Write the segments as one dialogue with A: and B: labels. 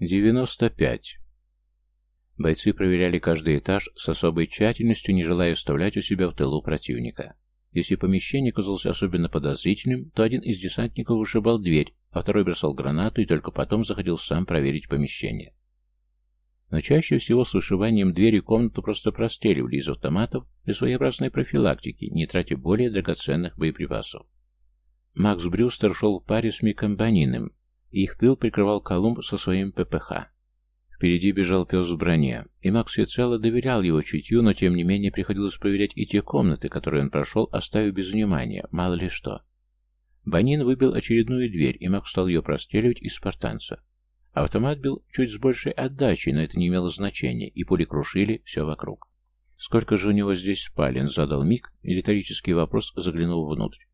A: 95. Бойцы проверяли каждый этаж с особой тщательностью, не желая оставлять у себя в тылу противника. Если помещение казалось особенно подозрительным, то один из десантников вышибал дверь, а второй бросал гранату и только потом заходил сам проверить помещение. Но чаще всего с вышиванием двери комнату просто простреливали из автоматов для своеобразной профилактики, не тратя более драгоценных боеприпасов. Макс Брюстер шел в паре с Миком Баниным, их тыл прикрывал Колумб со своим ППХ. Впереди бежал пес в броне, и Макс всецело доверял его чутью, но тем не менее приходилось проверять и те комнаты, которые он прошел, оставив без внимания, мало ли что. Банин выбил очередную дверь, и Макс стал ее простреливать из спартанца. Автомат бил чуть с большей отдачей, но это не имело значения, и пули крушили все вокруг. «Сколько же у него здесь спален?» — задал Мик, риторический вопрос заглянул внутрь.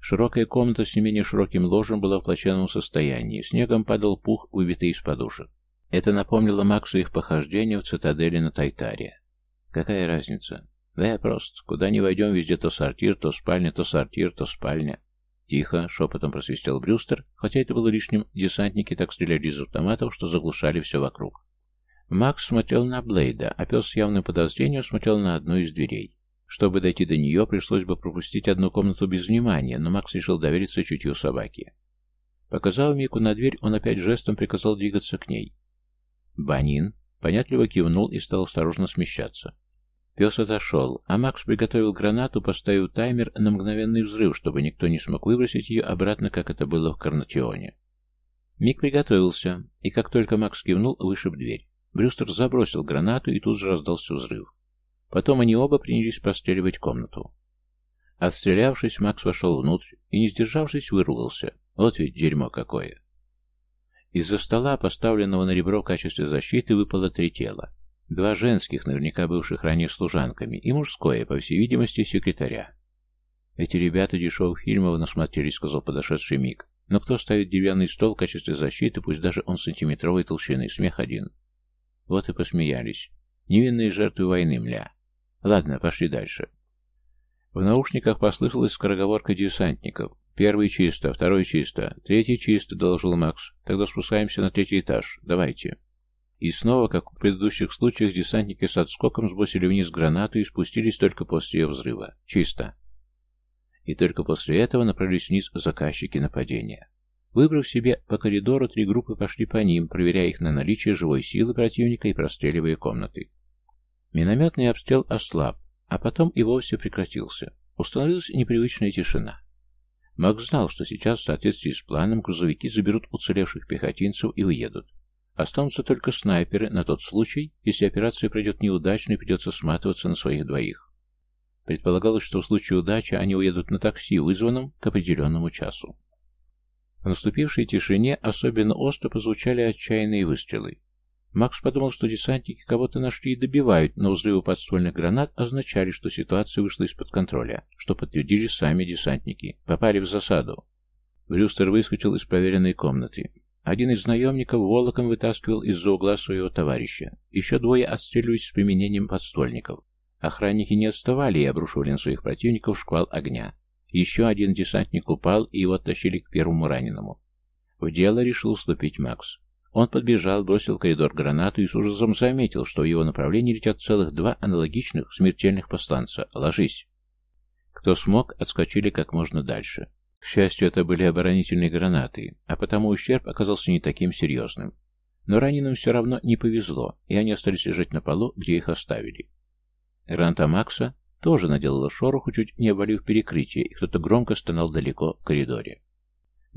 A: Широкая комната с не менее широким ложем была в плачевном состоянии. Снегом падал пух, выбитый из подушек. Это напомнило Максу их похождение в цитадели на Тайтаре. Какая разница? Да просто. Куда ни войдем, везде то сортир, то спальня, то сортир, то спальня. Тихо, шепотом просвистел Брюстер, хотя это было лишним, десантники так стреляли из автоматов, что заглушали все вокруг. Макс смотрел на Блейда, а пес с явным подозрением смотрел на одну из дверей. Чтобы дойти до нее, пришлось бы пропустить одну комнату без внимания, но Макс решил довериться чутью собаки. Показав Мику на дверь, он опять жестом приказал двигаться к ней. Банин понятливо кивнул и стал осторожно смещаться. Пес отошел, а Макс приготовил гранату, поставив таймер на мгновенный взрыв, чтобы никто не смог выбросить ее обратно, как это было в Карнатионе. Мик приготовился, и как только Макс кивнул, вышиб дверь. Брюстер забросил гранату, и тут же раздался взрыв. Потом они оба принялись простреливать комнату. Отстрелявшись, Макс вошел внутрь и, не сдержавшись, выругался. Вот ведь дерьмо какое. Из-за стола, поставленного на ребро в качестве защиты, выпало три тела. Два женских, наверняка бывших ранее служанками, и мужское, по всей видимости, секретаря. «Эти ребята дешевых фильмов насмотрелись», — сказал подошедший Миг. «Но кто ставит деревянный стол в качестве защиты, пусть даже он сантиметровой толщины? Смех один». Вот и посмеялись. Невинные жертвы войны, мля. Ладно, пошли дальше. В наушниках послышалась скороговорка десантников. Первый чисто, второй чисто, третий чисто, доложил Макс. Тогда спускаемся на третий этаж. Давайте. И снова, как в предыдущих случаях, десантники с отскоком сбросили вниз гранату и спустились только после ее взрыва. Чисто. И только после этого направились вниз заказчики нападения. Выбрав себе по коридору, три группы пошли по ним, проверяя их на наличие живой силы противника и простреливая комнаты. Минометный обстрел ослаб, а потом и вовсе прекратился. Установилась непривычная тишина. Макс знал, что сейчас в соответствии с планом грузовики заберут уцелевших пехотинцев и уедут. Останутся только снайперы на тот случай, если операция пройдет неудачно и придется сматываться на своих двоих. Предполагалось, что в случае удачи они уедут на такси, вызванном к определенному часу. В наступившей тишине особенно остро прозвучали отчаянные выстрелы. Макс подумал, что десантники кого-то нашли и добивают, но взрывы подствольных гранат означали, что ситуация вышла из-под контроля, что подтвердили сами десантники. Попали в засаду. Брюстер выскочил из проверенной комнаты. Один из наемников волоком вытаскивал из-за угла своего товарища. Еще двое отстреливались с применением подствольников. Охранники не отставали и обрушивали на своих противников шквал огня. Еще один десантник упал, и его оттащили к первому раненому. В дело решил вступить Макс. Он подбежал, бросил в коридор гранату и с ужасом заметил, что в его направлении летят целых два аналогичных смертельных посланца. «Ложись!» Кто смог, отскочили как можно дальше. К счастью, это были оборонительные гранаты, а потому ущерб оказался не таким серьезным. Но раненым все равно не повезло, и они остались лежать на полу, где их оставили. Гранта Макса тоже наделала шороху, чуть не обвалив перекрытие, и кто-то громко стонал далеко в коридоре.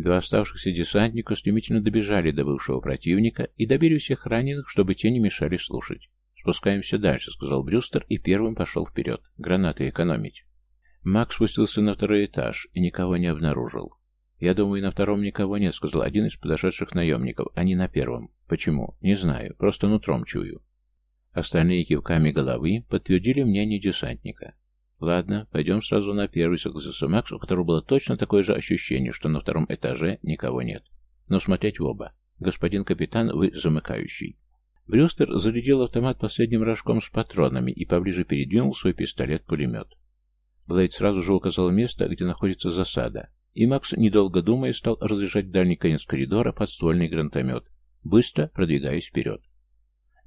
A: Два оставшихся десантника стремительно добежали до бывшего противника и добили всех раненых, чтобы те не мешали слушать. «Спускаемся дальше», — сказал Брюстер и первым пошел вперед. «Гранаты экономить». Макс спустился на второй этаж и никого не обнаружил. «Я думаю, на втором никого нет», — сказал один из подошедших наемников, а не на первом. «Почему? Не знаю. Просто нутром чую». Остальные кивками головы подтвердили мнение десантника. «Ладно, пойдем сразу на первый», — согласился Макс, у которого было точно такое же ощущение, что на втором этаже никого нет. Но смотреть в оба. «Господин капитан, вы замыкающий». Брюстер зарядил автомат последним рожком с патронами и поближе передвинул свой пистолет-пулемет. Блейд сразу же указал место, где находится засада, и Макс, недолго думая, стал разряжать дальний конец коридора подствольный гранатомет. быстро продвигаясь вперед.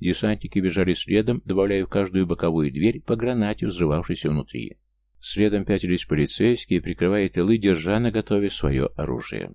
A: Десантники бежали следом, добавляя в каждую боковую дверь по гранате, взрывавшейся внутри. Следом пятились полицейские, прикрывая тылы, держа на готове свое оружие.